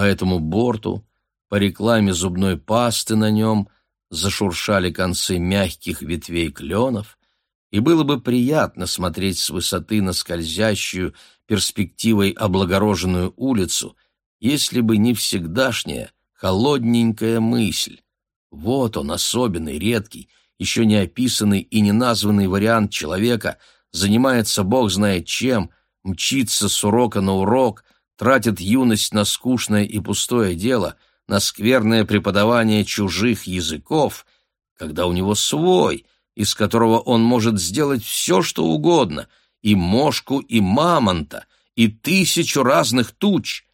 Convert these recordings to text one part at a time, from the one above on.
по этому борту, по рекламе зубной пасты на нем зашуршали концы мягких ветвей кленов, и было бы приятно смотреть с высоты на скользящую перспективой облагороженную улицу, если бы не всегдашняя, холодненькая мысль. Вот он, особенный, редкий, еще не описанный и не названный вариант человека, занимается бог знает чем, мчится с урока на урок, тратит юность на скучное и пустое дело, на скверное преподавание чужих языков, когда у него свой, из которого он может сделать все, что угодно, и мошку, и мамонта, и тысячу разных туч.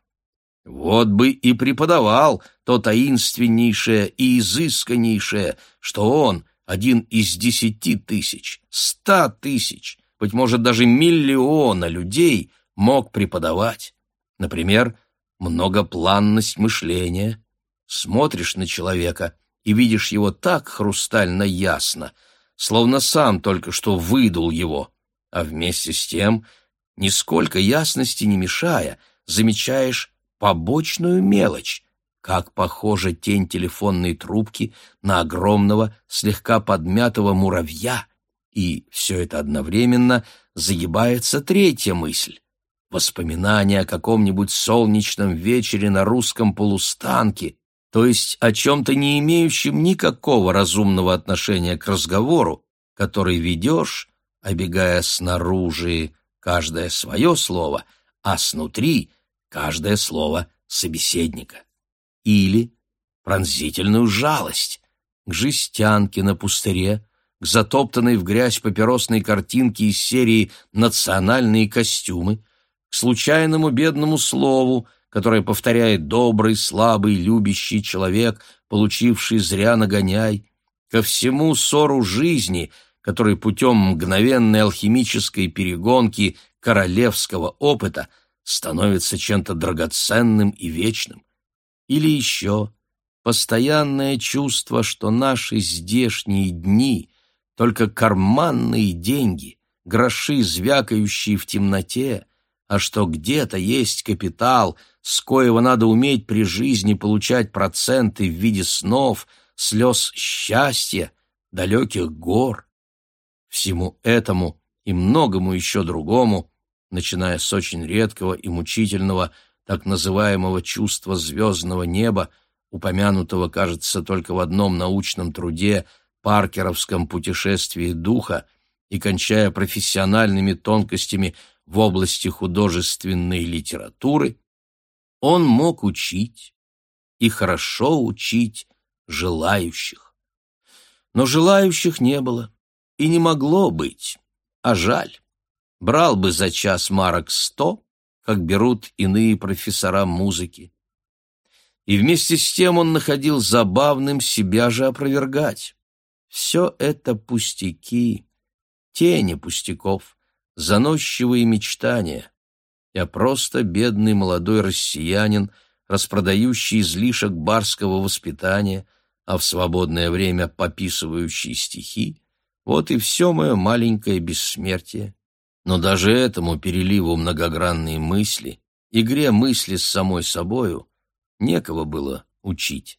Вот бы и преподавал то таинственнейшее и изысканнейшее, что он — один из десяти тысяч, ста тысяч, быть может, даже миллиона людей мог преподавать. Например, многопланность мышления. Смотришь на человека и видишь его так хрустально ясно, словно сам только что выдул его, а вместе с тем, нисколько ясности не мешая, замечаешь побочную мелочь, как похожа тень телефонной трубки на огромного, слегка подмятого муравья, и все это одновременно загибается третья мысль. Воспоминание о каком-нибудь солнечном вечере на русском полустанке, то есть о чем-то не имеющем никакого разумного отношения к разговору, который ведешь, обегая снаружи каждое свое слово, а снутри каждое слово собеседника. Или пронзительную жалость к жестянке на пустыре, к затоптанной в грязь папиросной картинке из серии «Национальные костюмы», случайному бедному слову, которое повторяет добрый, слабый, любящий человек, получивший зря нагоняй, ко всему ссору жизни, который путем мгновенной алхимической перегонки королевского опыта становится чем-то драгоценным и вечным. Или еще постоянное чувство, что наши здешние дни — только карманные деньги, гроши, звякающие в темноте, а что где-то есть капитал, с коего надо уметь при жизни получать проценты в виде снов, слез счастья, далеких гор. Всему этому и многому еще другому, начиная с очень редкого и мучительного так называемого чувства звездного неба, упомянутого, кажется, только в одном научном труде «Паркеровском путешествии духа», и кончая профессиональными тонкостями в области художественной литературы, он мог учить, и хорошо учить, желающих. Но желающих не было, и не могло быть, а жаль. Брал бы за час марок сто, как берут иные профессора музыки. И вместе с тем он находил забавным себя же опровергать. Все это пустяки, тени пустяков, заносчивые мечтания. Я просто бедный молодой россиянин, распродающий излишек барского воспитания, а в свободное время пописывающий стихи, вот и все мое маленькое бессмертие. Но даже этому переливу многогранной мысли, игре мысли с самой собою, некого было учить.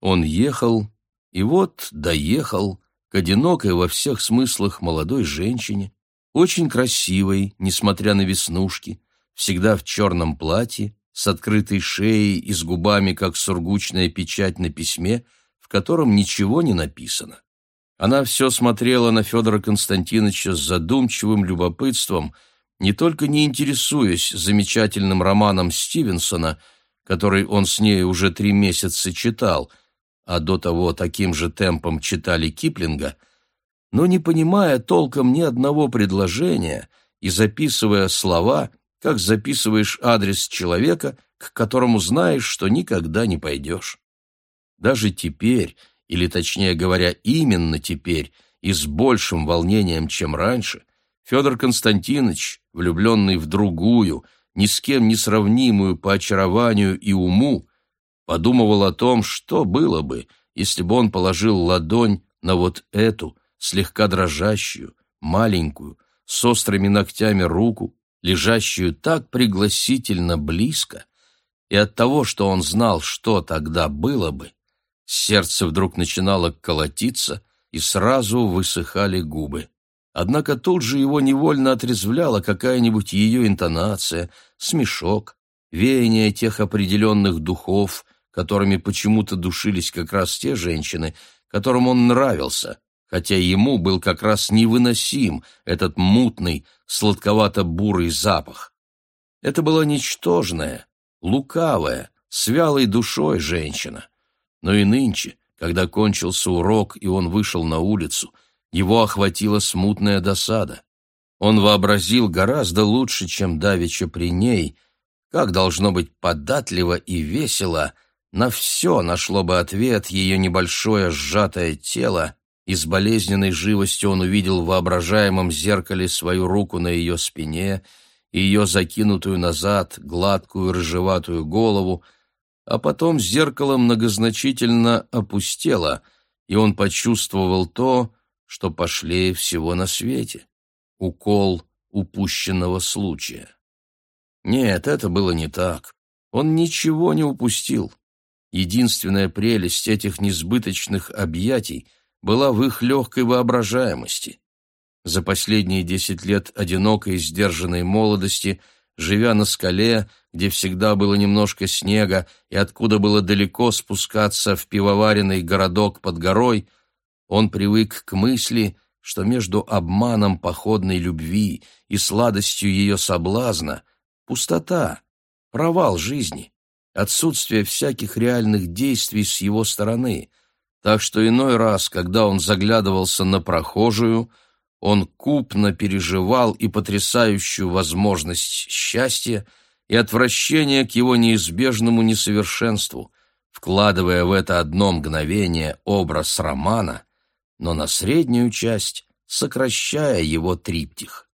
Он ехал, и вот доехал к одинокой во всех смыслах молодой женщине, очень красивой, несмотря на веснушки, всегда в черном платье, с открытой шеей и с губами, как сургучная печать на письме, в котором ничего не написано. Она все смотрела на Федора Константиновича с задумчивым любопытством, не только не интересуясь замечательным романом Стивенсона, который он с ней уже три месяца читал, а до того таким же темпом читали Киплинга, но не понимая толком ни одного предложения и записывая слова, как записываешь адрес человека, к которому знаешь, что никогда не пойдешь. Даже теперь, или, точнее говоря, именно теперь, и с большим волнением, чем раньше, Федор Константинович, влюбленный в другую, ни с кем не сравнимую по очарованию и уму, подумывал о том, что было бы, если бы он положил ладонь на вот эту, слегка дрожащую, маленькую, с острыми ногтями руку, лежащую так пригласительно близко, и от того, что он знал, что тогда было бы, сердце вдруг начинало колотиться, и сразу высыхали губы. Однако тут же его невольно отрезвляла какая-нибудь ее интонация, смешок, веяние тех определенных духов, которыми почему-то душились как раз те женщины, которым он нравился, хотя ему был как раз невыносим этот мутный, сладковато-бурый запах. Это была ничтожная, лукавая, с вялой душой женщина. Но и нынче, когда кончился урок и он вышел на улицу, его охватила смутная досада. Он вообразил гораздо лучше, чем давеча при ней, как должно быть податливо и весело, на все нашло бы ответ ее небольшое сжатое тело, и с болезненной живостью он увидел в воображаемом зеркале свою руку на ее спине и ее закинутую назад гладкую рыжеватую голову, а потом зеркало многозначительно опустело, и он почувствовал то, что пошлее всего на свете — укол упущенного случая. Нет, это было не так. Он ничего не упустил. Единственная прелесть этих несбыточных объятий была в их легкой воображаемости. За последние десять лет одинокой сдержанной молодости, живя на скале, где всегда было немножко снега и откуда было далеко спускаться в пивоваренный городок под горой — он привык к мысли, что между обманом походной любви и сладостью ее соблазна пустота, провал жизни, отсутствие всяких реальных действий с его стороны, так что иной раз, когда он заглядывался на прохожую, он купно переживал и потрясающую возможность счастья, и отвращение к его неизбежному несовершенству, вкладывая в это одно мгновение образ романа — но на среднюю часть, сокращая его триптих.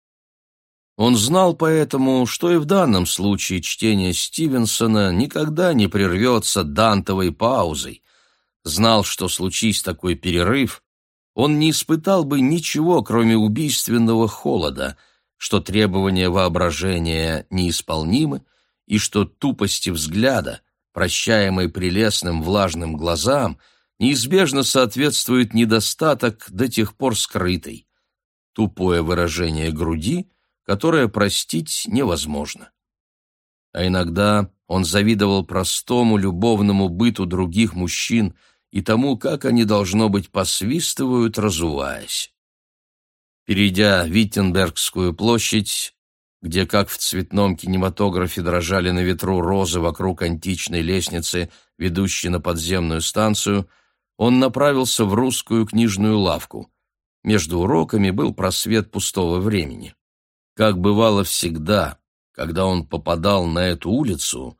Он знал поэтому, что и в данном случае чтение Стивенсона никогда не прервется дантовой паузой. Знал, что случись такой перерыв, он не испытал бы ничего, кроме убийственного холода, что требования воображения неисполнимы и что тупости взгляда, прощаемой прелестным влажным глазам — неизбежно соответствует недостаток до тех пор скрытый, тупое выражение груди, которое простить невозможно. А иногда он завидовал простому любовному быту других мужчин и тому, как они, должно быть, посвистывают, разуваясь. Перейдя Виттенбергскую площадь, где, как в цветном кинематографе, дрожали на ветру розы вокруг античной лестницы, ведущей на подземную станцию, он направился в русскую книжную лавку. Между уроками был просвет пустого времени. Как бывало всегда, когда он попадал на эту улицу,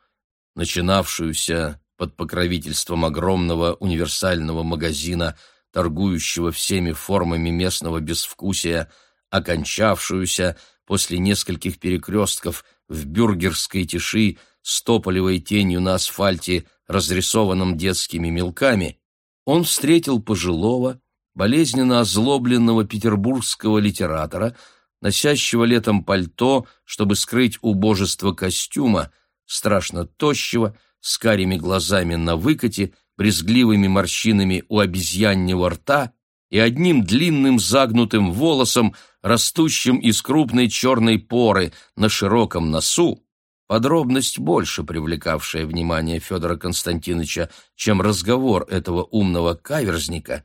начинавшуюся под покровительством огромного универсального магазина, торгующего всеми формами местного безвкусия, окончавшуюся после нескольких перекрестков в бюргерской тиши с тополевой тенью на асфальте, разрисованном детскими мелками, он встретил пожилого, болезненно озлобленного петербургского литератора, носящего летом пальто, чтобы скрыть убожество костюма, страшно тощего, с карими глазами на выкате, брезгливыми морщинами у обезьяннего рта и одним длинным загнутым волосом, растущим из крупной черной поры на широком носу, Подробность, больше привлекавшая внимание Федора Константиновича, чем разговор этого умного каверзника,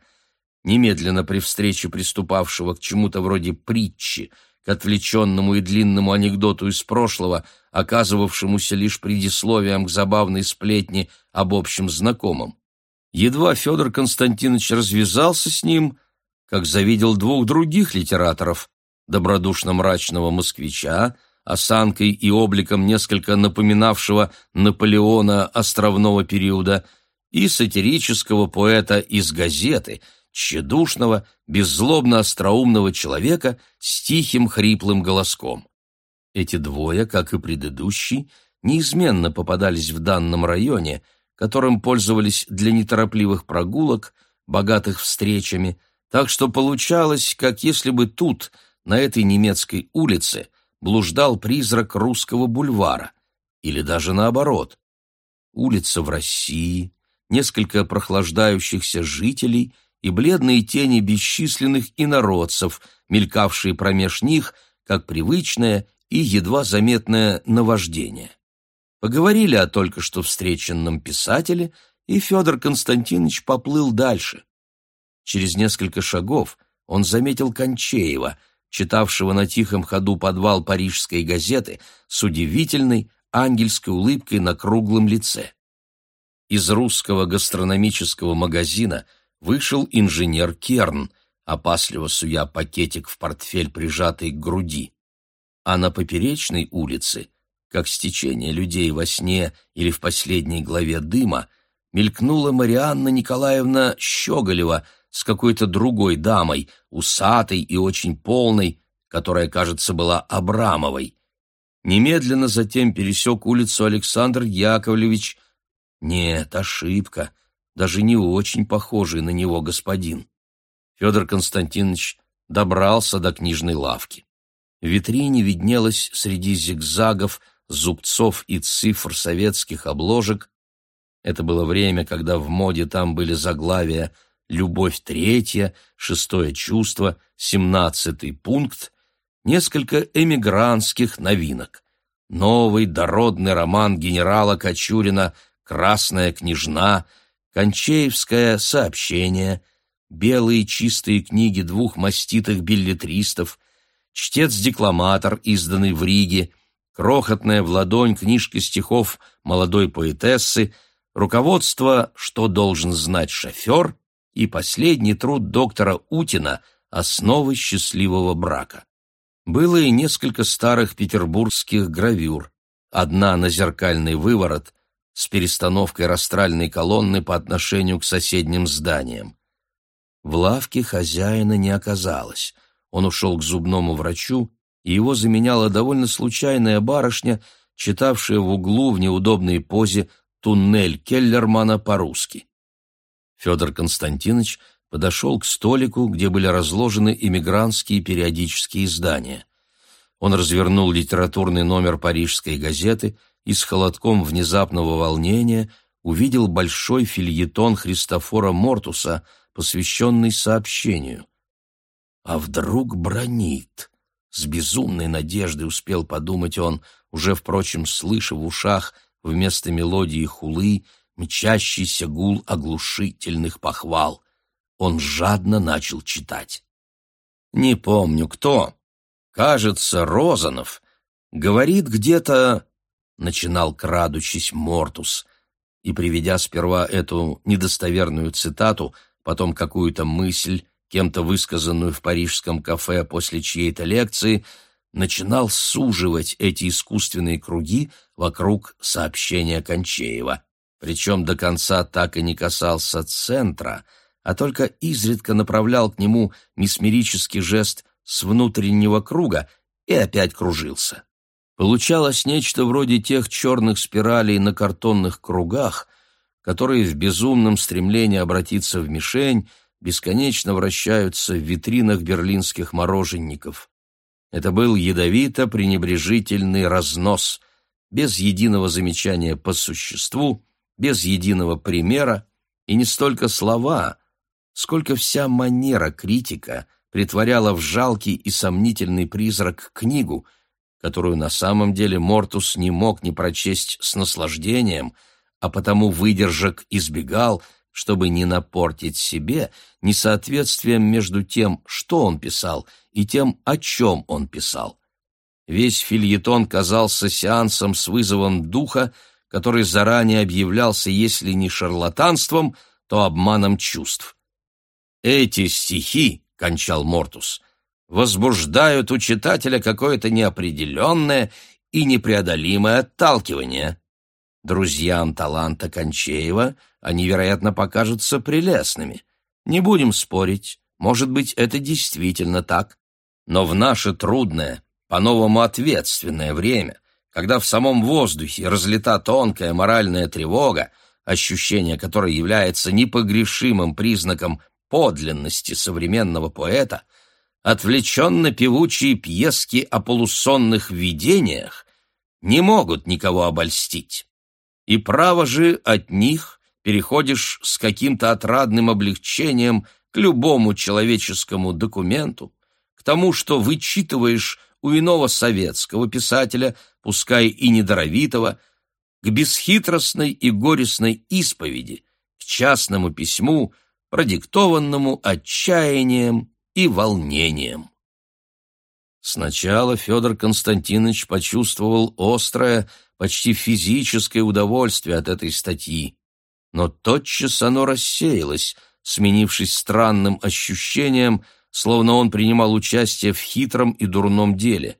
немедленно при встрече приступавшего к чему-то вроде притчи, к отвлеченному и длинному анекдоту из прошлого, оказывавшемуся лишь предисловием к забавной сплетне об общем знакомом. Едва Федор Константинович развязался с ним, как завидел двух других литераторов, добродушно-мрачного москвича, осанкой и обликом несколько напоминавшего Наполеона островного периода, и сатирического поэта из газеты, тщедушного, беззлобно-остроумного человека с тихим хриплым голоском. Эти двое, как и предыдущий, неизменно попадались в данном районе, которым пользовались для неторопливых прогулок, богатых встречами, так что получалось, как если бы тут, на этой немецкой улице, блуждал призрак русского бульвара, или даже наоборот. улица в России, несколько прохлаждающихся жителей и бледные тени бесчисленных инородцев, мелькавшие промеж них, как привычное и едва заметное наваждение. Поговорили о только что встреченном писателе, и Федор Константинович поплыл дальше. Через несколько шагов он заметил Кончеева, читавшего на тихом ходу подвал парижской газеты с удивительной ангельской улыбкой на круглом лице. Из русского гастрономического магазина вышел инженер Керн, опасливо суя пакетик в портфель, прижатый к груди. А на поперечной улице, как стечение людей во сне или в последней главе «Дыма», мелькнула Марианна Николаевна Щеголева с какой-то другой дамой, усатой и очень полной, которая, кажется, была Абрамовой. Немедленно затем пересек улицу Александр Яковлевич. Нет, ошибка, даже не очень похожий на него господин. Федор Константинович добрался до книжной лавки. В витрине виднелось среди зигзагов, зубцов и цифр советских обложек. Это было время, когда в моде там были заглавия «Любовь третья», «Шестое чувство», «Семнадцатый пункт», несколько эмигрантских новинок. Новый дородный роман генерала Кочурина «Красная княжна», «Кончеевское сообщение», белые чистые книги двух маститых билетристов, чтец-декламатор, изданный в Риге, крохотная в ладонь книжка стихов молодой поэтессы, руководство «Что должен знать шофер» и последний труд доктора Утина «Основы счастливого брака». Было и несколько старых петербургских гравюр, одна на зеркальный выворот с перестановкой растральной колонны по отношению к соседним зданиям. В лавке хозяина не оказалось. Он ушел к зубному врачу, и его заменяла довольно случайная барышня, читавшая в углу в неудобной позе «Туннель Келлермана» по-русски. Федор Константинович подошел к столику, где были разложены эмигрантские периодические издания. Он развернул литературный номер парижской газеты и с холодком внезапного волнения увидел большой фильетон Христофора Мортуса, посвященный сообщению. А вдруг бронит? С безумной надеждой успел подумать он, уже, впрочем, слыша в ушах вместо мелодии хулы мчащийся гул оглушительных похвал. Он жадно начал читать. Не помню, кто. Кажется, Розанов. Говорит где-то... Начинал, крадучись, Мортус. И, приведя сперва эту недостоверную цитату, потом какую-то мысль, кем-то высказанную в парижском кафе после чьей-то лекции, начинал суживать эти искусственные круги вокруг сообщения Кончеева. Причем до конца так и не касался центра, а только изредка направлял к нему месмерический жест с внутреннего круга и опять кружился. Получалось нечто вроде тех черных спиралей на картонных кругах, которые в безумном стремлении обратиться в мишень бесконечно вращаются в витринах берлинских мороженников. Это был ядовито-пренебрежительный разнос, без единого замечания по существу, без единого примера, и не столько слова, сколько вся манера критика притворяла в жалкий и сомнительный призрак книгу, которую на самом деле Мортус не мог не прочесть с наслаждением, а потому выдержек избегал — чтобы не напортить себе несоответствием между тем, что он писал, и тем, о чем он писал. Весь фильетон казался сеансом с вызовом духа, который заранее объявлялся, если не шарлатанством, то обманом чувств. «Эти стихи», — кончал Мортус, — «возбуждают у читателя какое-то неопределенное и непреодолимое отталкивание. Друзьям таланта Кончеева они, вероятно, покажутся прелестными. Не будем спорить, может быть, это действительно так. Но в наше трудное, по-новому ответственное время, когда в самом воздухе разлита тонкая моральная тревога, ощущение которой является непогрешимым признаком подлинности современного поэта, отвлеченно-певучие пьески о полусонных видениях не могут никого обольстить. и право же от них переходишь с каким-то отрадным облегчением к любому человеческому документу, к тому, что вычитываешь у иного советского писателя, пускай и недоровитого, к бесхитростной и горестной исповеди, к частному письму, продиктованному отчаянием и волнением. Сначала Федор Константинович почувствовал острое, почти физическое удовольствие от этой статьи, но тотчас оно рассеялось, сменившись странным ощущением, словно он принимал участие в хитром и дурном деле.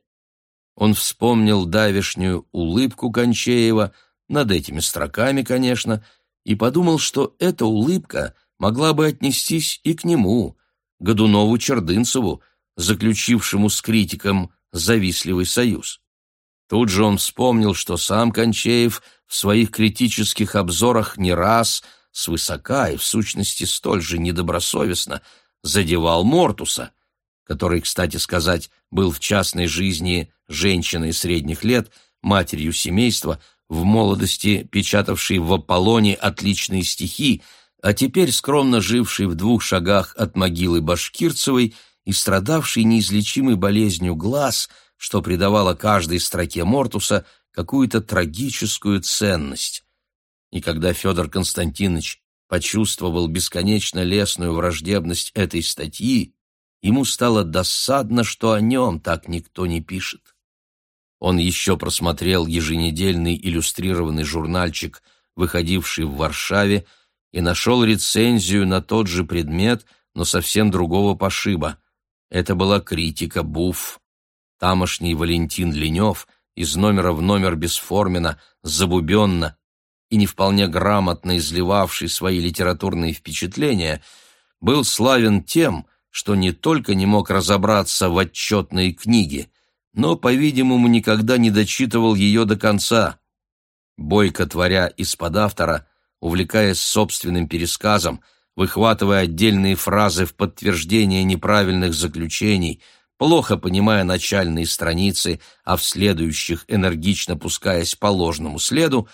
Он вспомнил давешнюю улыбку Кончеева, над этими строками, конечно, и подумал, что эта улыбка могла бы отнестись и к нему, Годунову-Чердынцеву, заключившему с критиком завистливый союз. Тут же он вспомнил, что сам Кончеев в своих критических обзорах не раз, свысока и в сущности столь же недобросовестно, задевал Мортуса, который, кстати сказать, был в частной жизни женщиной средних лет, матерью семейства, в молодости печатавший в Аполлоне отличные стихи, а теперь скромно живший в двух шагах от могилы Башкирцевой и страдавший неизлечимой болезнью глаз, что придавало каждой строке Мортуса какую-то трагическую ценность. И когда Федор Константинович почувствовал бесконечно лесную враждебность этой статьи, ему стало досадно, что о нем так никто не пишет. Он еще просмотрел еженедельный иллюстрированный журнальчик, выходивший в Варшаве, и нашел рецензию на тот же предмет, но совсем другого пошиба. Это была критика Буф. Тамошний Валентин Ленев из номера в номер бесформенно, забубенно и не вполне грамотно изливавший свои литературные впечатления, был славен тем, что не только не мог разобраться в отчетной книге, но, по-видимому, никогда не дочитывал ее до конца. Бойко творя из-под автора, увлекаясь собственным пересказом, выхватывая отдельные фразы в подтверждение неправильных заключений, плохо понимая начальные страницы, а в следующих энергично пускаясь по ложному следу,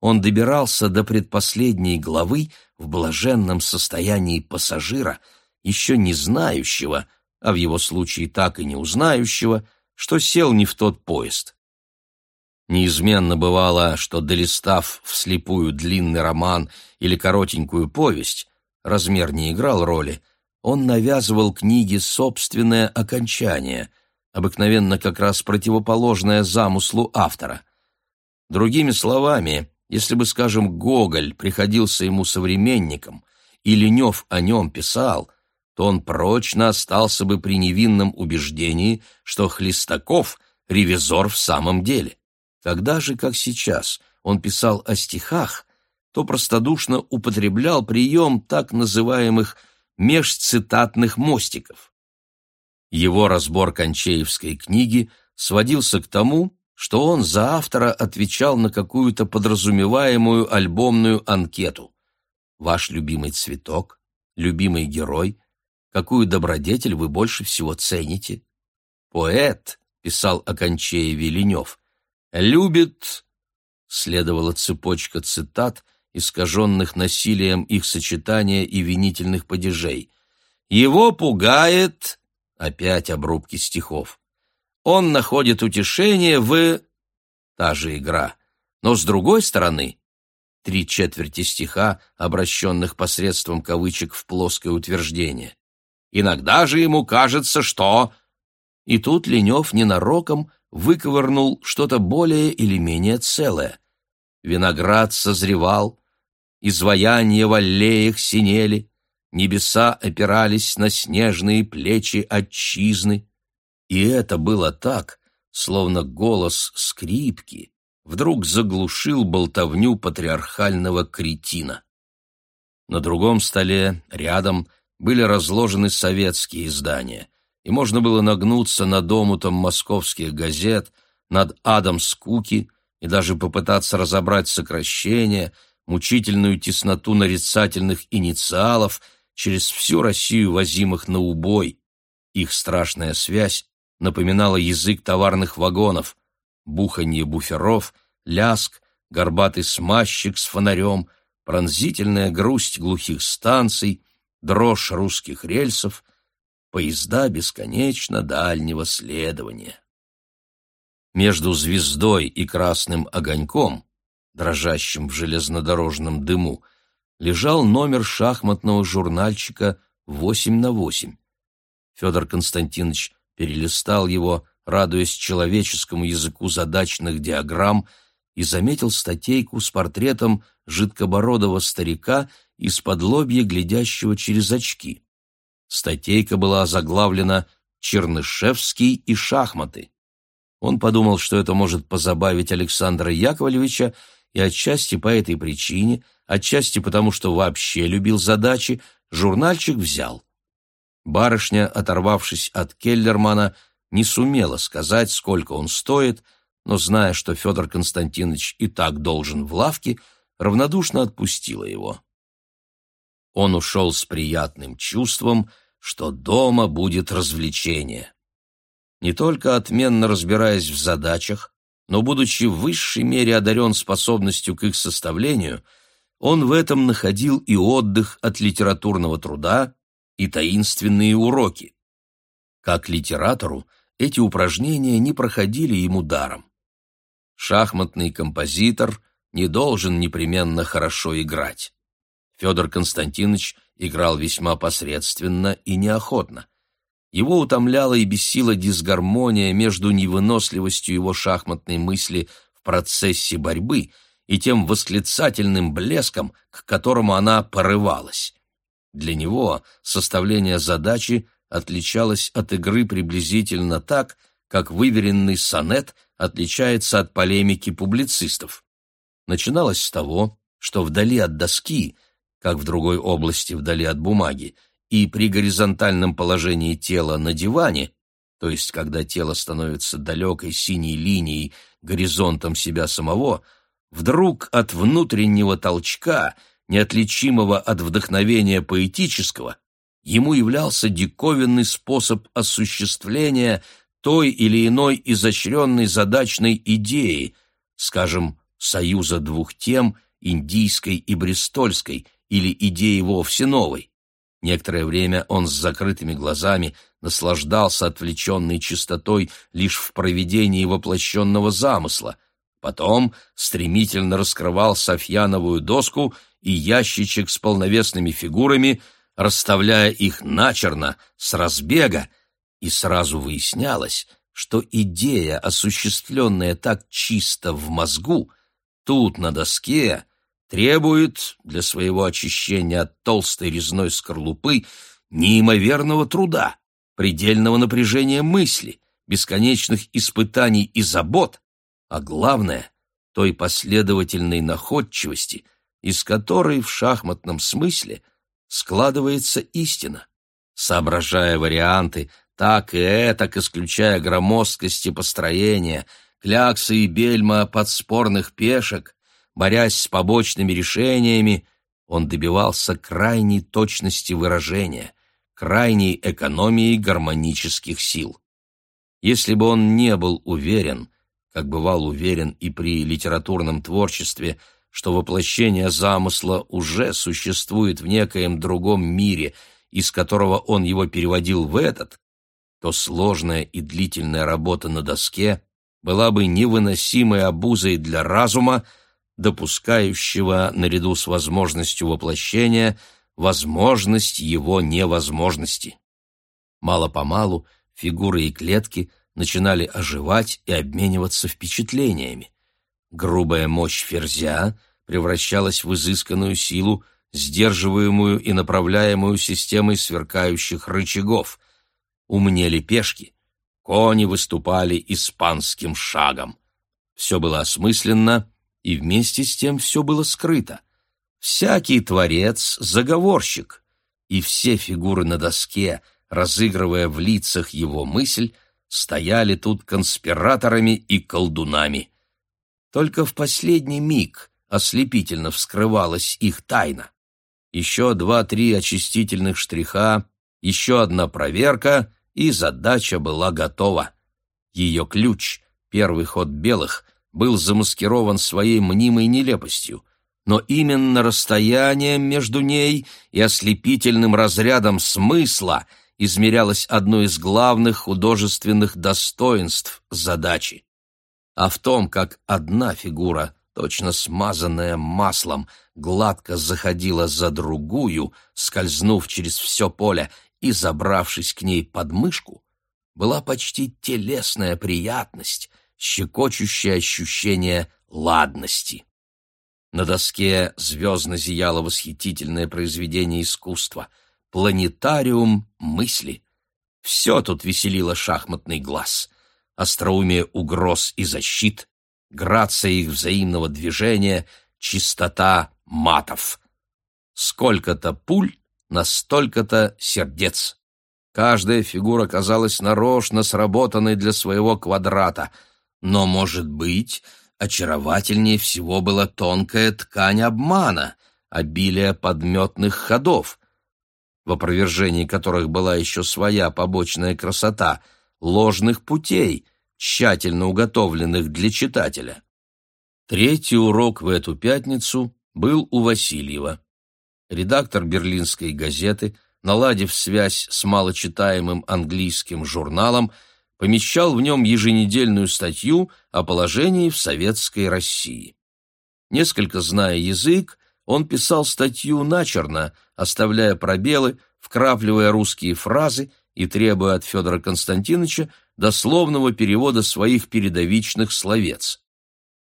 он добирался до предпоследней главы в блаженном состоянии пассажира, еще не знающего, а в его случае так и не узнающего, что сел не в тот поезд. Неизменно бывало, что, долистав вслепую длинный роман или коротенькую повесть, размер не играл роли, он навязывал книге собственное окончание, обыкновенно как раз противоположное замыслу автора. Другими словами, если бы, скажем, Гоголь приходился ему современником, и Ленев о нем писал, то он прочно остался бы при невинном убеждении, что Хлестаков — ревизор в самом деле. Когда же, как сейчас, он писал о стихах, то простодушно употреблял прием так называемых межцитатных мостиков. Его разбор Кончеевской книги сводился к тому, что он за автора отвечал на какую-то подразумеваемую альбомную анкету. «Ваш любимый цветок», «Любимый герой», какую добродетель вы больше всего цените? Поэт, писал о Кончееве Ленев, любит, следовала цепочка цитат, искаженных насилием их сочетания и винительных падежей. Его пугает, опять обрубки стихов. Он находит утешение в... Та же игра. Но с другой стороны, три четверти стиха, обращенных посредством кавычек в плоское утверждение. Иногда же ему кажется, что...» И тут Ленев ненароком выковырнул что-то более или менее целое. Виноград созревал, изваяния в аллеях синели, небеса опирались на снежные плечи отчизны. И это было так, словно голос скрипки вдруг заглушил болтовню патриархального кретина. На другом столе, рядом, были разложены советские издания, и можно было нагнуться над омутом московских газет, над адом скуки и даже попытаться разобрать сокращения, мучительную тесноту нарицательных инициалов через всю Россию возимых на убой. Их страшная связь напоминала язык товарных вагонов, буханье буферов, ляск, горбатый смазчик с фонарем, пронзительная грусть глухих станций, дрожь русских рельсов, поезда бесконечно дальнего следования. Между звездой и красным огоньком, дрожащим в железнодорожном дыму, лежал номер шахматного журнальчика «Восемь на восемь». Федор Константинович перелистал его, радуясь человеческому языку задачных диаграмм, и заметил статейку с портретом жидкобородого старика из-под лобья, глядящего через очки. Статейка была заглавлена «Чернышевский и шахматы». Он подумал, что это может позабавить Александра Яковлевича, и отчасти по этой причине, отчасти потому, что вообще любил задачи, журнальчик взял. Барышня, оторвавшись от Келлермана, не сумела сказать, сколько он стоит, но, зная, что Федор Константинович и так должен в лавке, равнодушно отпустила его. Он ушел с приятным чувством, что дома будет развлечение. Не только отменно разбираясь в задачах, но, будучи в высшей мере одарен способностью к их составлению, он в этом находил и отдых от литературного труда, и таинственные уроки. Как литератору эти упражнения не проходили ему даром. Шахматный композитор не должен непременно хорошо играть. Федор Константинович играл весьма посредственно и неохотно. Его утомляла и бесила дисгармония между невыносливостью его шахматной мысли в процессе борьбы и тем восклицательным блеском, к которому она порывалась. Для него составление задачи отличалось от игры приблизительно так, как выверенный сонет отличается от полемики публицистов. Начиналось с того, что вдали от доски, как в другой области вдали от бумаги, и при горизонтальном положении тела на диване, то есть когда тело становится далекой синей линией, горизонтом себя самого, вдруг от внутреннего толчка – неотличимого от вдохновения поэтического, ему являлся диковинный способ осуществления той или иной изощренной задачной идеи, скажем, союза двух тем, индийской и брестольской, или идеи вовсе новой. Некоторое время он с закрытыми глазами наслаждался отвлеченной чистотой лишь в проведении воплощенного замысла, потом стремительно раскрывал Софьяновую доску и ящичек с полновесными фигурами, расставляя их начерно, с разбега, и сразу выяснялось, что идея, осуществленная так чисто в мозгу, тут, на доске, требует для своего очищения от толстой резной скорлупы неимоверного труда, предельного напряжения мысли, бесконечных испытаний и забот, а главное — той последовательной находчивости, из которой в шахматном смысле складывается истина. Соображая варианты, так и этак исключая громоздкости построения, кляксы и бельма подспорных пешек, борясь с побочными решениями, он добивался крайней точности выражения, крайней экономии гармонических сил. Если бы он не был уверен, как бывал уверен и при литературном творчестве, что воплощение замысла уже существует в некоем другом мире, из которого он его переводил в этот, то сложная и длительная работа на доске была бы невыносимой обузой для разума, допускающего, наряду с возможностью воплощения, возможность его невозможности. Мало-помалу фигуры и клетки начинали оживать и обмениваться впечатлениями. Грубая мощь ферзя превращалась в изысканную силу, сдерживаемую и направляемую системой сверкающих рычагов. Умнели пешки, кони выступали испанским шагом. Все было осмысленно, и вместе с тем все было скрыто. Всякий творец — заговорщик, и все фигуры на доске, разыгрывая в лицах его мысль, стояли тут конспираторами и колдунами. Только в последний миг ослепительно вскрывалась их тайна. Еще два-три очистительных штриха, еще одна проверка, и задача была готова. Ее ключ, первый ход белых, был замаскирован своей мнимой нелепостью, но именно расстоянием между ней и ослепительным разрядом смысла измерялось одно из главных художественных достоинств задачи. А в том, как одна фигура, точно смазанная маслом, гладко заходила за другую, скользнув через все поле и забравшись к ней под мышку, была почти телесная приятность, щекочущее ощущение ладности. На доске звездно зияло восхитительное произведение искусства — планетариум мысли. Все тут веселило шахматный глаз. Остроумие угроз и защит, грация их взаимного движения, чистота матов. Сколько-то пуль на столько-то сердец. Каждая фигура казалась нарочно сработанной для своего квадрата. Но, может быть, очаровательнее всего была тонкая ткань обмана, обилие подметных ходов, в опровержении которых была еще своя побочная красота, ложных путей, тщательно уготовленных для читателя. Третий урок в эту пятницу был у Васильева. Редактор берлинской газеты – наладив связь с малочитаемым английским журналом, помещал в нем еженедельную статью о положении в советской России. Несколько зная язык, он писал статью начерно, оставляя пробелы, вкрапливая русские фразы и требуя от Федора Константиновича дословного перевода своих передовичных словец.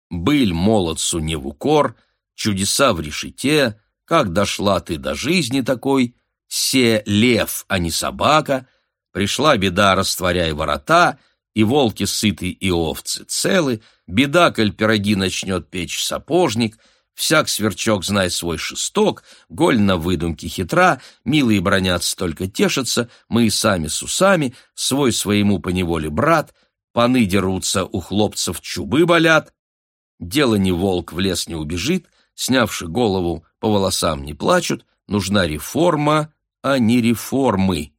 «Быль молодцу не в укор», «Чудеса в решете», «Как дошла ты до жизни такой», се лев, а не собака, пришла беда, растворяй ворота, и волки сыты, и овцы целы, беда, коль пироги начнет печь сапожник, всяк сверчок знай свой шесток, голь на выдумке хитра, милые бронятся только тешатся, мы и сами с усами, свой своему поневоле брат, паны дерутся, у хлопцев чубы болят, дело не волк в лес не убежит, снявши голову, по волосам не плачут, нужна реформа, а не реформы.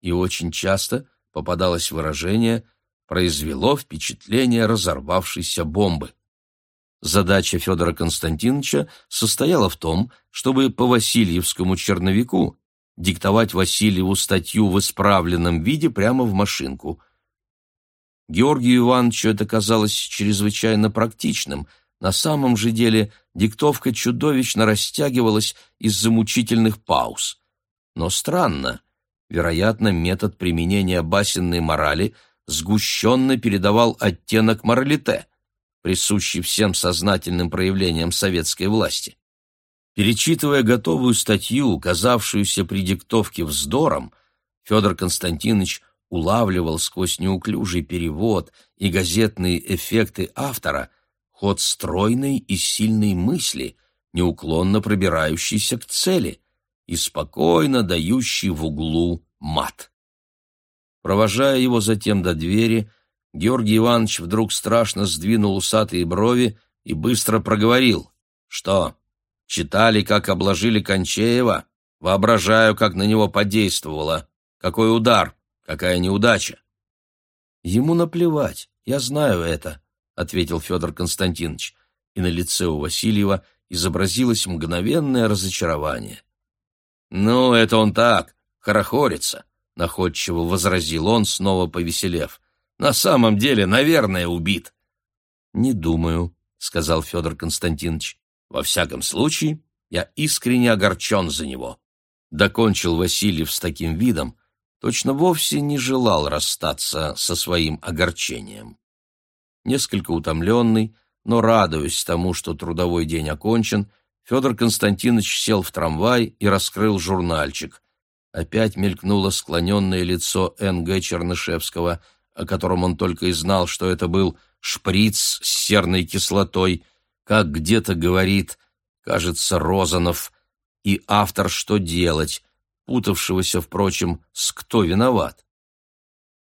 И очень часто попадалось выражение «произвело впечатление разорвавшейся бомбы». Задача Федора Константиновича состояла в том, чтобы по Васильевскому черновику диктовать Васильеву статью в исправленном виде прямо в машинку. Георгию Ивановичу это казалось чрезвычайно практичным – на самом же деле диктовка чудовищно растягивалась из-за мучительных пауз. Но странно, вероятно, метод применения басенной морали сгущенно передавал оттенок моралите, присущий всем сознательным проявлениям советской власти. Перечитывая готовую статью, казавшуюся при диктовке вздором, Федор Константинович улавливал сквозь неуклюжий перевод и газетные эффекты автора – ход стройной и сильной мысли, неуклонно пробирающейся к цели и спокойно дающий в углу мат. Провожая его затем до двери, Георгий Иванович вдруг страшно сдвинул усатые брови и быстро проговорил. «Что, читали, как обложили Кончеева? Воображаю, как на него подействовало. Какой удар, какая неудача!» Ему наплевать, я знаю это ответил Федор Константинович, и на лице у Васильева изобразилось мгновенное разочарование. «Ну, это он так, хорохорится», — находчиво возразил он, снова повеселев. «На самом деле, наверное, убит». «Не думаю», — сказал Федор Константинович. «Во всяком случае, я искренне огорчен за него». Докончил Васильев с таким видом, точно вовсе не желал расстаться со своим огорчением. Несколько утомленный, но радуясь тому, что трудовой день окончен, Федор Константинович сел в трамвай и раскрыл журнальчик. Опять мелькнуло склоненное лицо Н.Г. Чернышевского, о котором он только и знал, что это был шприц с серной кислотой, как где-то говорит, кажется, Розанов, и автор «Что делать», путавшегося, впрочем, с «Кто виноват».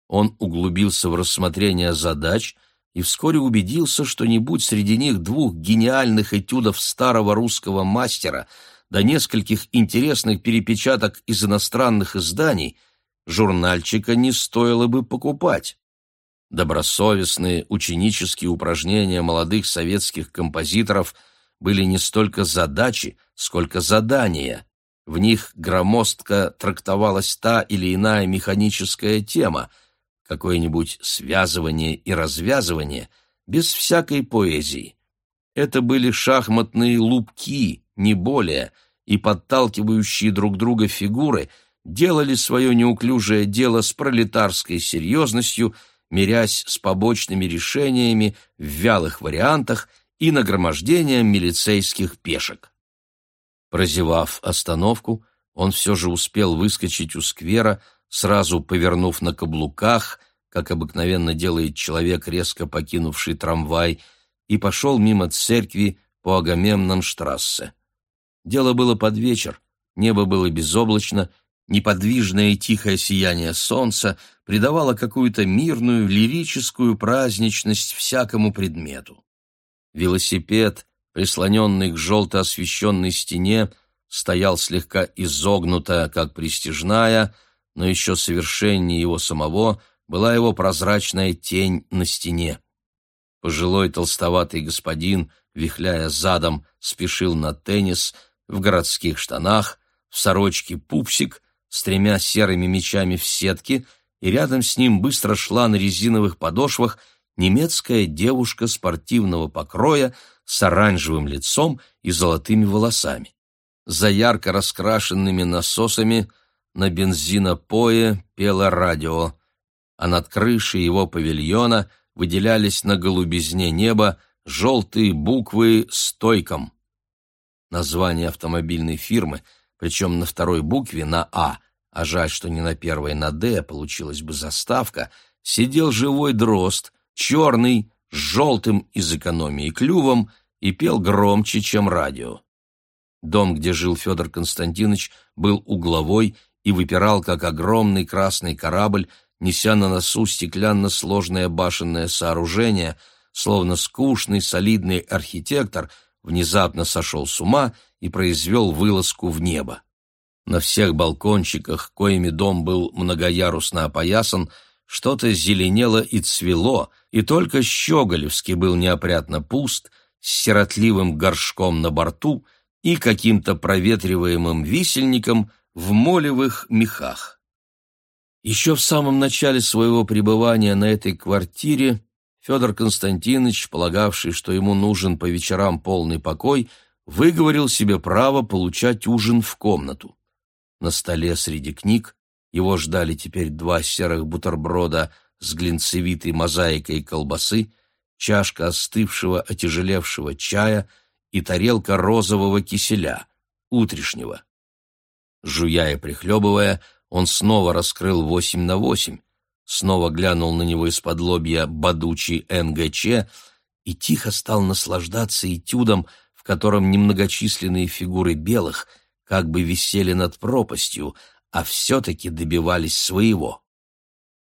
Он углубился в рассмотрение задач и вскоре убедился, что не будь среди них двух гениальных этюдов старого русского мастера до нескольких интересных перепечаток из иностранных изданий, журнальчика не стоило бы покупать. Добросовестные ученические упражнения молодых советских композиторов были не столько задачи, сколько задания. В них громоздко трактовалась та или иная механическая тема, какое-нибудь связывание и развязывание, без всякой поэзии. Это были шахматные лупки, не более, и подталкивающие друг друга фигуры делали свое неуклюжее дело с пролетарской серьезностью, мирясь с побочными решениями в вялых вариантах и нагромождением милицейских пешек. Прозевав остановку, он все же успел выскочить у сквера, сразу повернув на каблуках, как обыкновенно делает человек, резко покинувший трамвай, и пошел мимо церкви по Агамемнонштрассе. Дело было под вечер, небо было безоблачно, неподвижное и тихое сияние солнца придавало какую-то мирную, лирическую праздничность всякому предмету. Велосипед, прислоненный к желто освещенной стене, стоял слегка изогнуто, как пристижная, но еще совершеннее его самого была его прозрачная тень на стене. Пожилой толстоватый господин, вихляя задом, спешил на теннис в городских штанах, в сорочке пупсик, с тремя серыми мечами в сетке, и рядом с ним быстро шла на резиновых подошвах немецкая девушка спортивного покроя с оранжевым лицом и золотыми волосами. За ярко раскрашенными насосами на бензинопое пело радио, а над крышей его павильона выделялись на голубизне неба желтые буквы «Стойком». Название автомобильной фирмы, причем на второй букве на «А», а жаль, что не на первой на «Д» получилась бы заставка, сидел живой дрозд, черный, с желтым из экономии клювом и пел громче, чем радио. Дом, где жил Федор Константинович, был угловой и выпирал, как огромный красный корабль, неся на носу стеклянно-сложное башенное сооружение, словно скучный солидный архитектор внезапно сошел с ума и произвел вылазку в небо. На всех балкончиках, коими дом был многоярусно опоясан, что-то зеленело и цвело, и только Щеголевский был неопрятно пуст, с сиротливым горшком на борту и каким-то проветриваемым висельником в молевых мехах. Еще в самом начале своего пребывания на этой квартире Федор Константинович, полагавший, что ему нужен по вечерам полный покой, выговорил себе право получать ужин в комнату. На столе среди книг его ждали теперь два серых бутерброда с глинцевитой мозаикой колбасы, чашка остывшего, отяжелевшего чая и тарелка розового киселя, утрешнего. Жуя и прихлебывая, он снова раскрыл восемь на восемь, снова глянул на него из-под лобья бодучий НГЧ и тихо стал наслаждаться этюдом, в котором немногочисленные фигуры белых как бы висели над пропастью, а все-таки добивались своего.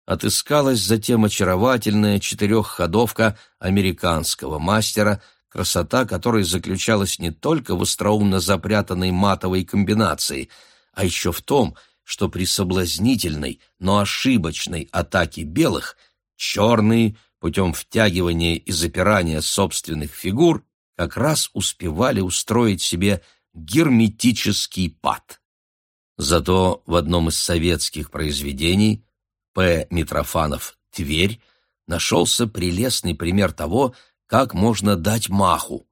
Отыскалась затем очаровательная четырехходовка американского мастера, красота которой заключалась не только в остроумно запрятанной матовой комбинации, а еще в том, что при соблазнительной, но ошибочной атаке белых черные, путем втягивания и запирания собственных фигур, как раз успевали устроить себе герметический пад. Зато в одном из советских произведений П. Митрофанов «Тверь» нашелся прелестный пример того, как можно дать маху.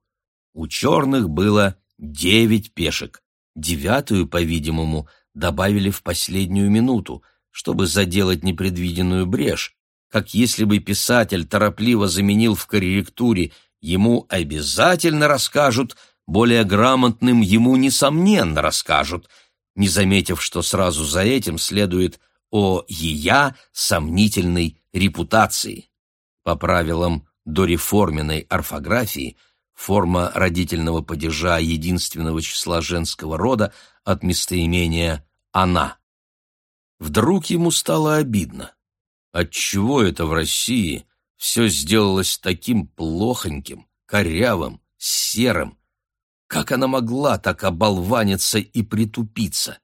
У черных было девять пешек, девятую, по-видимому, добавили в последнюю минуту, чтобы заделать непредвиденную брешь, как если бы писатель торопливо заменил в корректуре «ему обязательно расскажут», более грамотным ему, несомненно, расскажут – не заметив, что сразу за этим следует о ея сомнительной репутации. По правилам дореформенной орфографии форма родительного падежа единственного числа женского рода от местоимения «она». Вдруг ему стало обидно. Отчего это в России все сделалось таким плохоньким, корявым, серым, как она могла так оболваниться и притупиться?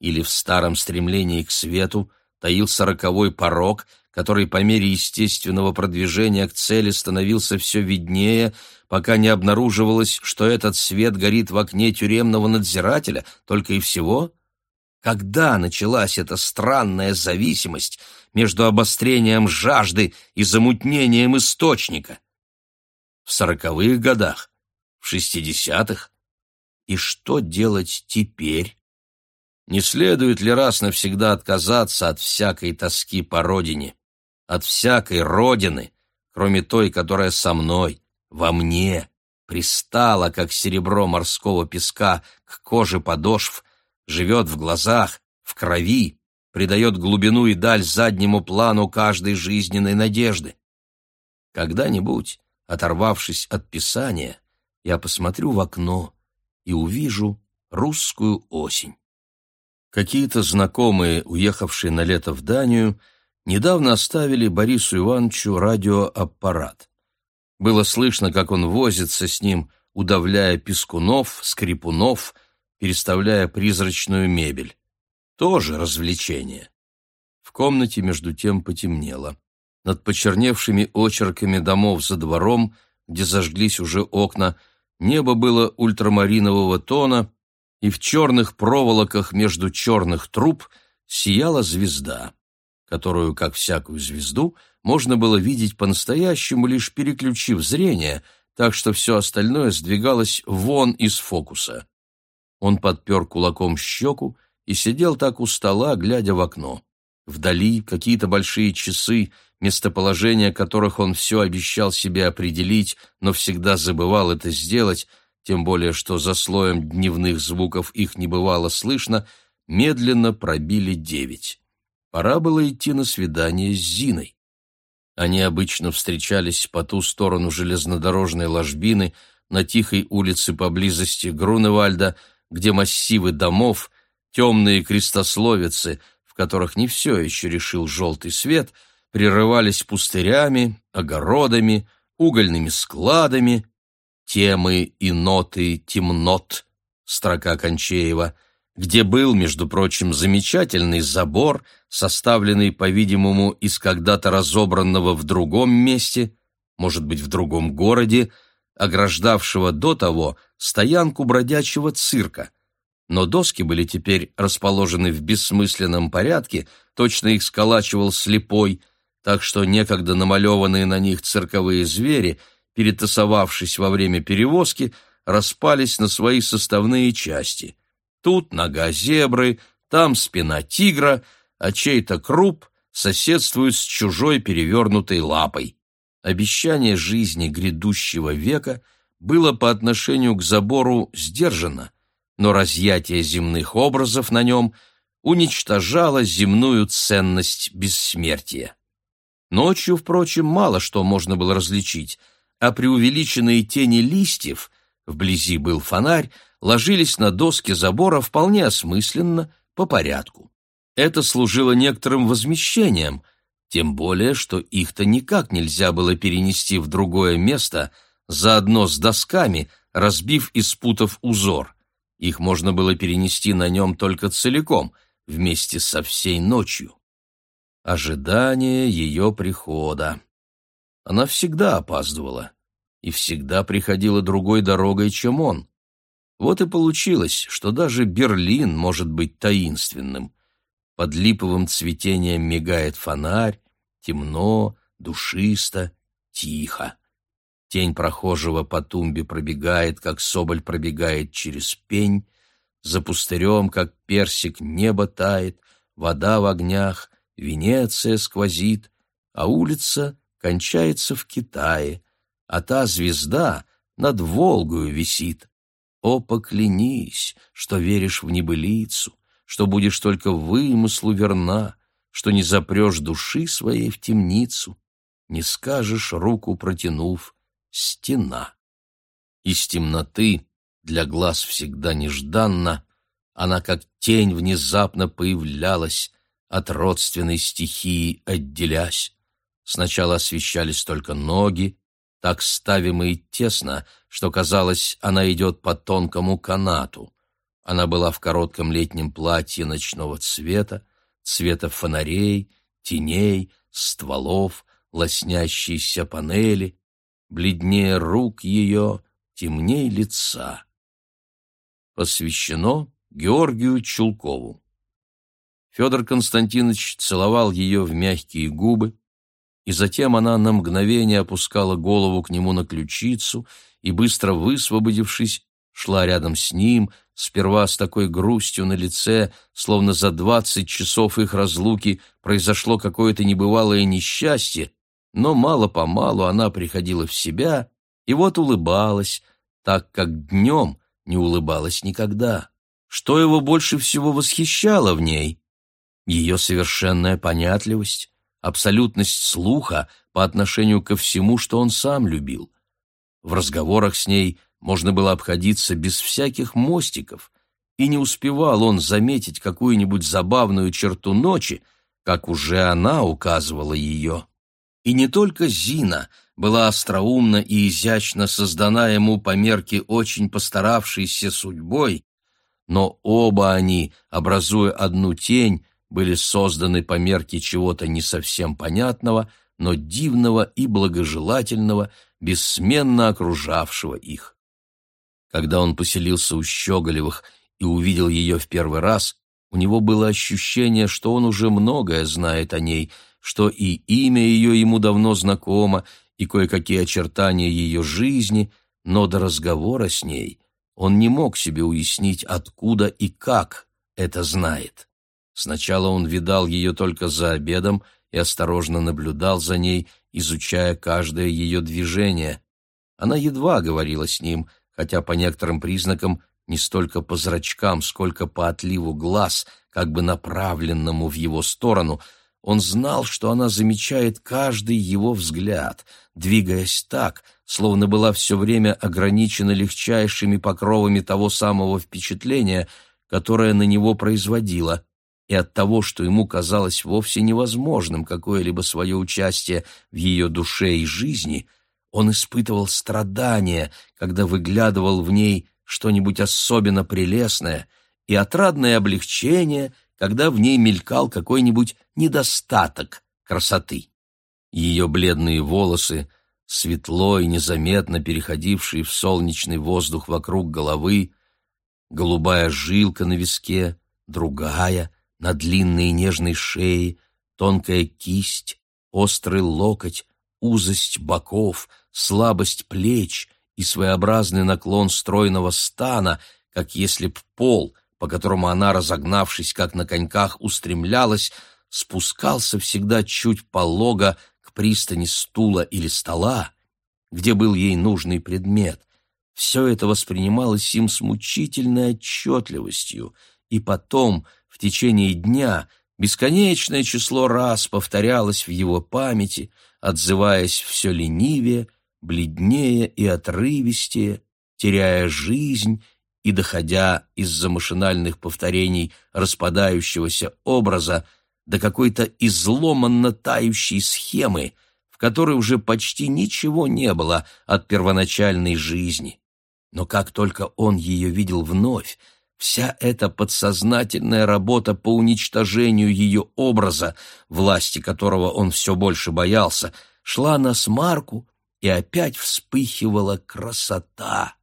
Или в старом стремлении к свету таился роковой порог, который по мере естественного продвижения к цели становился все виднее, пока не обнаруживалось, что этот свет горит в окне тюремного надзирателя, только и всего? Когда началась эта странная зависимость между обострением жажды и замутнением источника? В сороковых годах? В шестидесятых? И что делать теперь? Не следует ли раз навсегда отказаться от всякой тоски по родине, от всякой родины, кроме той, которая со мной, во мне, пристала, как серебро морского песка, к коже подошв, живет в глазах, в крови, придает глубину и даль заднему плану каждой жизненной надежды. Когда-нибудь, оторвавшись от Писания, я посмотрю в окно и увижу русскую осень. Какие-то знакомые, уехавшие на лето в Данию, недавно оставили Борису Ивановичу радиоаппарат. Было слышно, как он возится с ним, удавляя пескунов, скрипунов, переставляя призрачную мебель. Тоже развлечение. В комнате между тем потемнело. Над почерневшими очерками домов за двором, где зажглись уже окна, небо было ультрамаринового тона, и в черных проволоках между черных труб сияла звезда, которую, как всякую звезду, можно было видеть по-настоящему, лишь переключив зрение, так что все остальное сдвигалось вон из фокуса. Он подпер кулаком щеку и сидел так у стола, глядя в окно. Вдали какие-то большие часы, местоположение которых он все обещал себе определить, но всегда забывал это сделать, тем более что за слоем дневных звуков их не бывало слышно, медленно пробили девять. Пора было идти на свидание с Зиной. Они обычно встречались по ту сторону железнодорожной ложбины на тихой улице поблизости Груневальда, где массивы домов, темные крестословицы, в которых не все еще решил желтый свет, прерывались пустырями, огородами, угольными складами, темы и ноты темнот, строка Кончеева, где был, между прочим, замечательный забор, составленный, по-видимому, из когда-то разобранного в другом месте, может быть, в другом городе, ограждавшего до того стоянку бродячего цирка. Но доски были теперь расположены в бессмысленном порядке, точно их сколачивал слепой, так что некогда намалеванные на них цирковые звери — перетасовавшись во время перевозки, распались на свои составные части. Тут нога зебры, там спина тигра, а чей-то круп соседствует с чужой перевернутой лапой. Обещание жизни грядущего века было по отношению к забору сдержано, но разъятие земных образов на нем уничтожало земную ценность бессмертия. Ночью, впрочем, мало что можно было различить — а преувеличенные тени листьев, вблизи был фонарь, ложились на доски забора вполне осмысленно, по порядку. Это служило некоторым возмещением, тем более, что их-то никак нельзя было перенести в другое место, заодно с досками, разбив и спутав узор. Их можно было перенести на нем только целиком, вместе со всей ночью. Ожидание ее прихода. Она всегда опаздывала и всегда приходила другой дорогой, чем он. Вот и получилось, что даже Берлин может быть таинственным. Под липовым цветением мигает фонарь, темно, душисто, тихо. Тень прохожего по тумбе пробегает, как соболь пробегает через пень, за пустырем, как персик, небо тает, вода в огнях, Венеция сквозит, а улица кончается в Китае, а та звезда над Волгою висит. О, поклянись, что веришь в небылицу, что будешь только вымыслу верна, что не запрешь души своей в темницу, не скажешь, руку протянув, стена. Из темноты, для глаз всегда нежданно, она как тень внезапно появлялась, от родственной стихии отделясь. Сначала освещались только ноги, так ставимые тесно, что казалось, она идет по тонкому канату. Она была в коротком летнем платье ночного цвета, цвета фонарей, теней, стволов, лоснящиеся панели, бледнее рук ее, темней лица. Посвящено Георгию Чулкову. Федор Константинович целовал ее в мягкие губы, и затем она на мгновение опускала голову к нему на ключицу и, быстро высвободившись, шла рядом с ним, сперва с такой грустью на лице, словно за двадцать часов их разлуки произошло какое-то небывалое несчастье, но мало-помалу она приходила в себя и вот улыбалась, так как днем не улыбалась никогда. Что его больше всего восхищало в ней? Ее совершенная понятливость, абсолютность слуха по отношению ко всему, что он сам любил. В разговорах с ней можно было обходиться без всяких мостиков, и не успевал он заметить какую-нибудь забавную черту ночи, как уже она указывала ее. И не только Зина была остроумна и изящно создана ему по мерке очень постаравшейся судьбой, но оба они, образуя одну тень, были созданы по мерке чего-то не совсем понятного, но дивного и благожелательного, бессменно окружавшего их. Когда он поселился у Щеголевых и увидел ее в первый раз, у него было ощущение, что он уже многое знает о ней, что и имя ее ему давно знакомо, и кое-какие очертания ее жизни, но до разговора с ней он не мог себе уяснить, откуда и как это знает. Сначала он видал ее только за обедом и осторожно наблюдал за ней, изучая каждое ее движение. Она едва говорила с ним, хотя по некоторым признакам не столько по зрачкам, сколько по отливу глаз, как бы направленному в его сторону, он знал, что она замечает каждый его взгляд, двигаясь так, словно была все время ограничена легчайшими покровами того самого впечатления, которое на него производила и от того, что ему казалось вовсе невозможным какое-либо свое участие в ее душе и жизни, он испытывал страдания, когда выглядывал в ней что-нибудь особенно прелестное, и отрадное облегчение, когда в ней мелькал какой-нибудь недостаток красоты. Ее бледные волосы, светло и незаметно переходившие в солнечный воздух вокруг головы, голубая жилка на виске, другая, на длинной нежной шее, тонкая кисть, острый локоть, узость боков, слабость плеч и своеобразный наклон стройного стана, как если б пол, по которому она, разогнавшись, как на коньках, устремлялась, спускался всегда чуть полого к пристани стула или стола, где был ей нужный предмет. Все это воспринималось им с мучительной отчетливостью, и потом — в течение дня бесконечное число раз повторялось в его памяти, отзываясь все ленивее, бледнее и отрывистее, теряя жизнь и доходя из-за машинальных повторений распадающегося образа до какой-то изломанно тающей схемы, в которой уже почти ничего не было от первоначальной жизни. Но как только он ее видел вновь, Вся эта подсознательная работа по уничтожению ее образа, власти которого он все больше боялся, шла на смарку, и опять вспыхивала красота,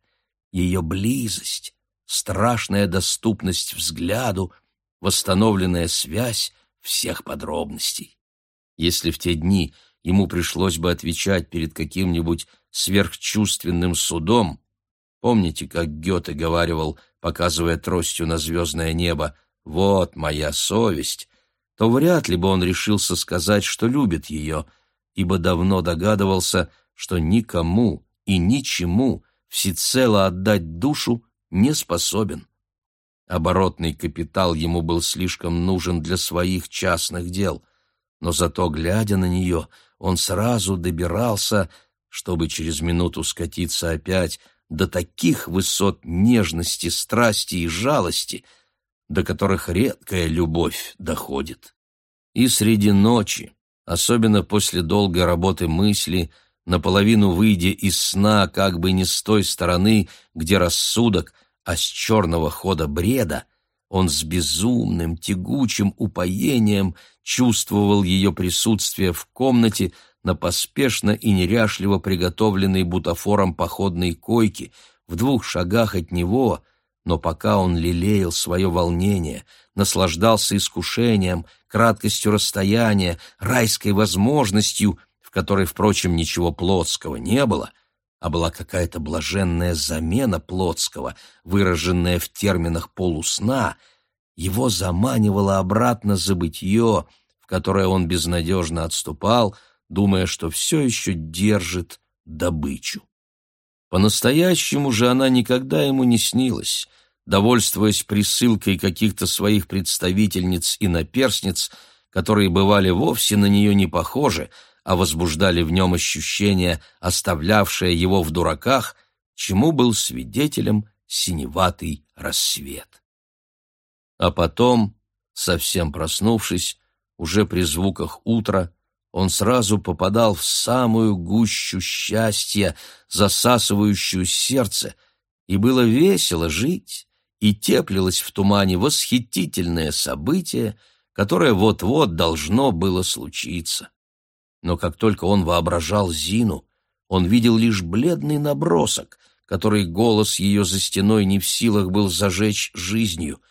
ее близость, страшная доступность взгляду, восстановленная связь всех подробностей. Если в те дни ему пришлось бы отвечать перед каким-нибудь сверхчувственным судом, помните, как Гёте говаривал – показывая тростью на звездное небо, «Вот моя совесть», то вряд ли бы он решился сказать, что любит ее, ибо давно догадывался, что никому и ничему всецело отдать душу не способен. Оборотный капитал ему был слишком нужен для своих частных дел, но зато, глядя на нее, он сразу добирался, чтобы через минуту скатиться опять до таких высот нежности, страсти и жалости, до которых редкая любовь доходит. И среди ночи, особенно после долгой работы мысли, наполовину выйдя из сна как бы не с той стороны, где рассудок, а с черного хода бреда, Он с безумным, тягучим упоением чувствовал ее присутствие в комнате на поспешно и неряшливо приготовленной бутафором походной койке в двух шагах от него, но пока он лелеял свое волнение, наслаждался искушением, краткостью расстояния, райской возможностью, в которой, впрочем, ничего плотского не было, а была какая-то блаженная замена плотского, выраженная в терминах полусна, его заманивало обратно забытье, в которое он безнадежно отступал, думая, что все еще держит добычу. По-настоящему же она никогда ему не снилась, довольствуясь присылкой каких-то своих представительниц и наперсниц, которые бывали вовсе на нее не похожи, а возбуждали в нем ощущение, оставлявшее его в дураках, чему был свидетелем синеватый рассвет. А потом, совсем проснувшись, уже при звуках утра, он сразу попадал в самую гущу счастья, засасывающую сердце, и было весело жить, и теплилось в тумане восхитительное событие, которое вот-вот должно было случиться. Но как только он воображал Зину, он видел лишь бледный набросок, который голос ее за стеной не в силах был зажечь жизнью,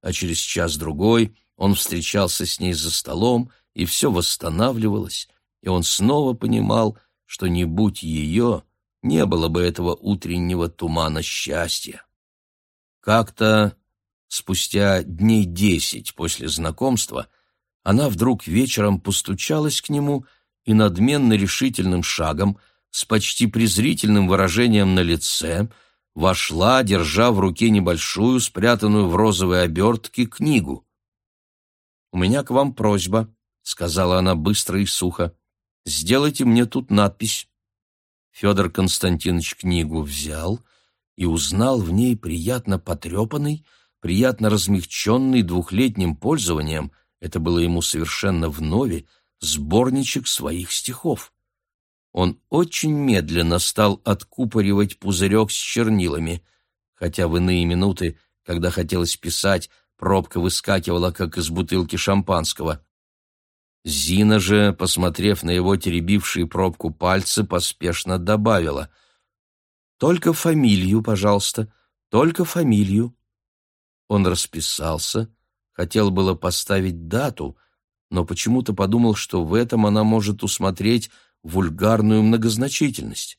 а через час-другой он встречался с ней за столом, и все восстанавливалось, и он снова понимал, что не будь ее, не было бы этого утреннего тумана счастья. Как-то спустя дней десять после знакомства она вдруг вечером постучалась к нему и надменно решительным шагом, с почти презрительным выражением на лице, вошла, держа в руке небольшую, спрятанную в розовой обертке, книгу. «У меня к вам просьба», сказала она быстро и сухо. Сделайте мне тут надпись. Федор Константинович книгу взял и узнал в ней приятно потрепанный, приятно размягченный двухлетним пользованием, это было ему совершенно вновь, сборничек своих стихов. Он очень медленно стал откупоривать пузырек с чернилами, хотя в иные минуты, когда хотелось писать, пробка выскакивала, как из бутылки шампанского. Зина же, посмотрев на его теребившие пробку пальцы, поспешно добавила. «Только фамилию, пожалуйста, только фамилию». Он расписался, хотел было поставить дату, но почему-то подумал, что в этом она может усмотреть вульгарную многозначительность.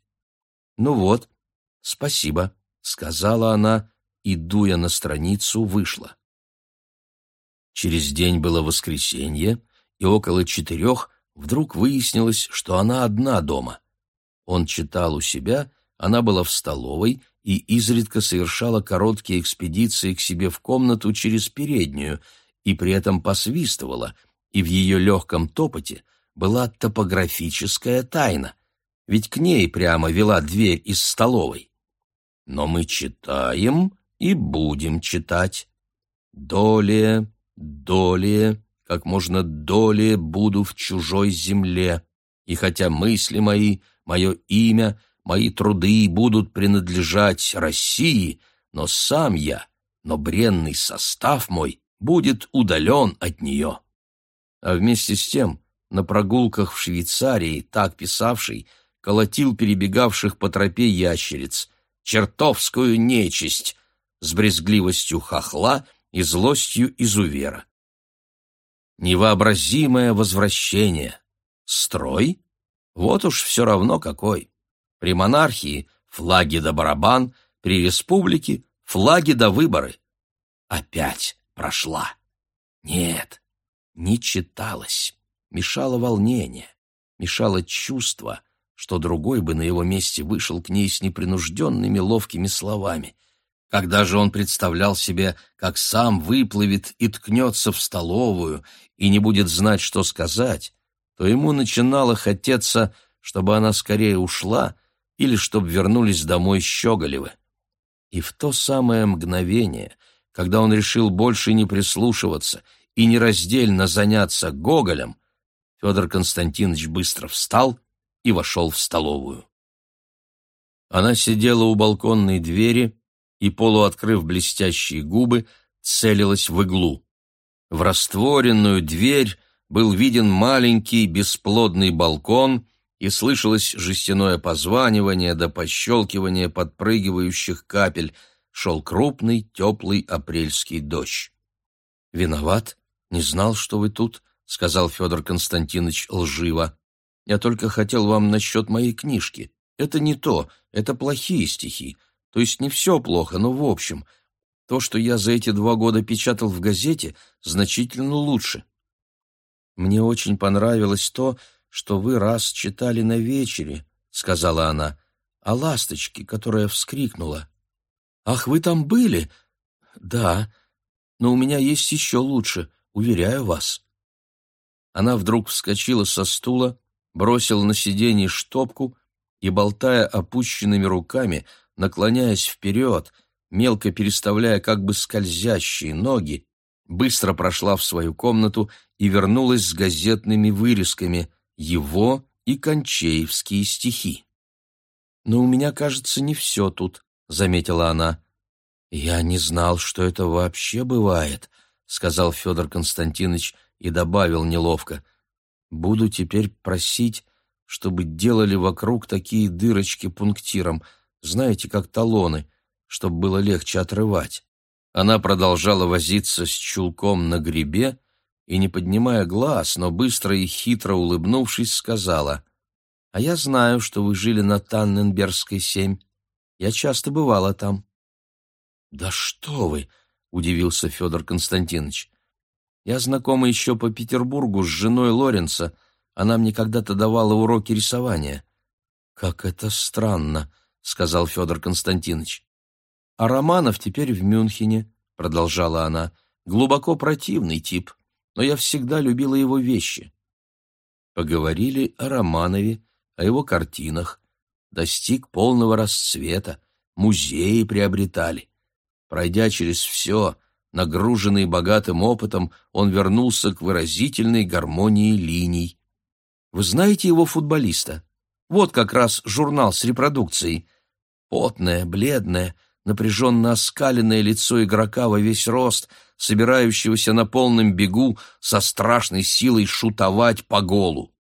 «Ну вот, спасибо», — сказала она, и, дуя на страницу, вышла. Через день было воскресенье, и около четырех вдруг выяснилось, что она одна дома. Он читал у себя, она была в столовой и изредка совершала короткие экспедиции к себе в комнату через переднюю и при этом посвистывала, и в ее легком топоте была топографическая тайна, ведь к ней прямо вела дверь из столовой. Но мы читаем и будем читать. Долее, долее, как можно долее буду в чужой земле, и хотя мысли мои, мое имя, мои труды будут принадлежать России, но сам я, но бренный состав мой будет удален от нее. А вместе с тем, на прогулках в Швейцарии, так писавший, колотил перебегавших по тропе ящериц, чертовскую нечисть, с брезгливостью хохла и злостью изувера невообразимое возвращение. Строй? Вот уж все равно какой. При монархии флаги да барабан, при республике флаги да выборы. Опять прошла. Нет, не читалось. Мешало волнение, мешало чувство, что другой бы на его месте вышел к ней с непринужденными ловкими словами — когда же он представлял себе, как сам выплывет и ткнется в столовую и не будет знать, что сказать, то ему начинало хотеться, чтобы она скорее ушла или чтобы вернулись домой Щеголевы. И в то самое мгновение, когда он решил больше не прислушиваться и нераздельно заняться Гоголем, Федор Константинович быстро встал и вошел в столовую. Она сидела у балконной двери, и, полуоткрыв блестящие губы, целилась в иглу. В растворенную дверь был виден маленький бесплодный балкон, и слышалось жестяное позванивание да пощелкивание подпрыгивающих капель. Шел крупный, теплый апрельский дождь. «Виноват? Не знал, что вы тут», — сказал Федор Константинович лживо. «Я только хотел вам насчет моей книжки. Это не то, это плохие стихи. То есть не все плохо, но в общем. То, что я за эти два года печатал в газете, значительно лучше. Мне очень понравилось то, что вы раз читали на вечере, сказала она, о ласточке, которая вскрикнула. Ах, вы там были? Да, но у меня есть еще лучше, уверяю вас. Она вдруг вскочила со стула, бросила на сиденье штопку и, болтая опущенными руками, наклоняясь вперед, мелко переставляя как бы скользящие ноги, быстро прошла в свою комнату и вернулась с газетными вырезками его и Кончеевские стихи. «Но у меня, кажется, не все тут», — заметила она. «Я не знал, что это вообще бывает», — сказал Федор Константинович и добавил неловко. «Буду теперь просить, чтобы делали вокруг такие дырочки пунктиром, знаете, как талоны, чтобы было легче отрывать. Она продолжала возиться с чулком на гребе и, не поднимая глаз, но быстро и хитро улыбнувшись, сказала, «А я знаю, что вы жили на Танненбергской семь. Я часто бывала там». «Да что вы!» — удивился Федор Константинович. «Я знакома еще по Петербургу с женой Лоренца. Она мне когда-то давала уроки рисования». «Как это странно!» — сказал Федор Константинович. «А Романов теперь в Мюнхене», — продолжала она, — «глубоко противный тип, но я всегда любила его вещи». Поговорили о Романове, о его картинах. Достиг полного расцвета, музеи приобретали. Пройдя через все, нагруженный богатым опытом, он вернулся к выразительной гармонии линий. Вы знаете его футболиста? Вот как раз журнал с репродукцией — Потное, бледное, напряженно оскаленное лицо игрока во весь рост, собирающегося на полном бегу со страшной силой шутовать по голу.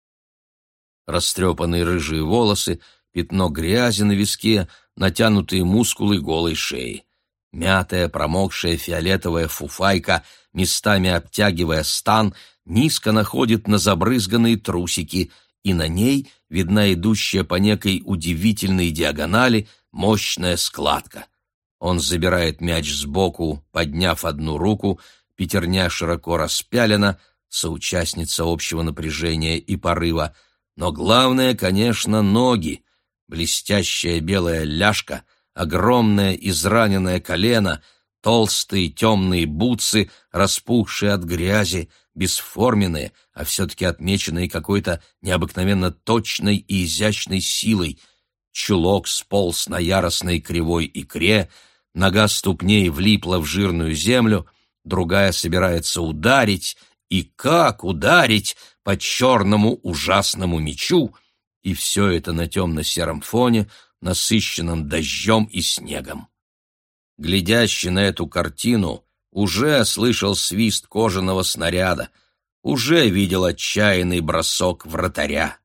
Растрепанные рыжие волосы, пятно грязи на виске, натянутые мускулы голой шеи. Мятая, промокшая фиолетовая фуфайка, местами обтягивая стан, низко находит на забрызганные трусики, и на ней видна идущая по некой удивительной диагонали мощная складка. Он забирает мяч сбоку, подняв одну руку, пятерня широко распялена, соучастница общего напряжения и порыва. Но главное, конечно, ноги. Блестящая белая ляжка, огромное израненное колено, толстые темные бутсы, распухшие от грязи, бесформенные, а все-таки отмеченные какой-то необыкновенно точной и изящной силой — чулок сполз на яростной кривой икре, нога ступней влипла в жирную землю, другая собирается ударить, и как ударить по черному ужасному мечу, и все это на темно-сером фоне, насыщенном дождем и снегом. Глядящий на эту картину уже слышал свист кожаного снаряда, уже видел отчаянный бросок вратаря.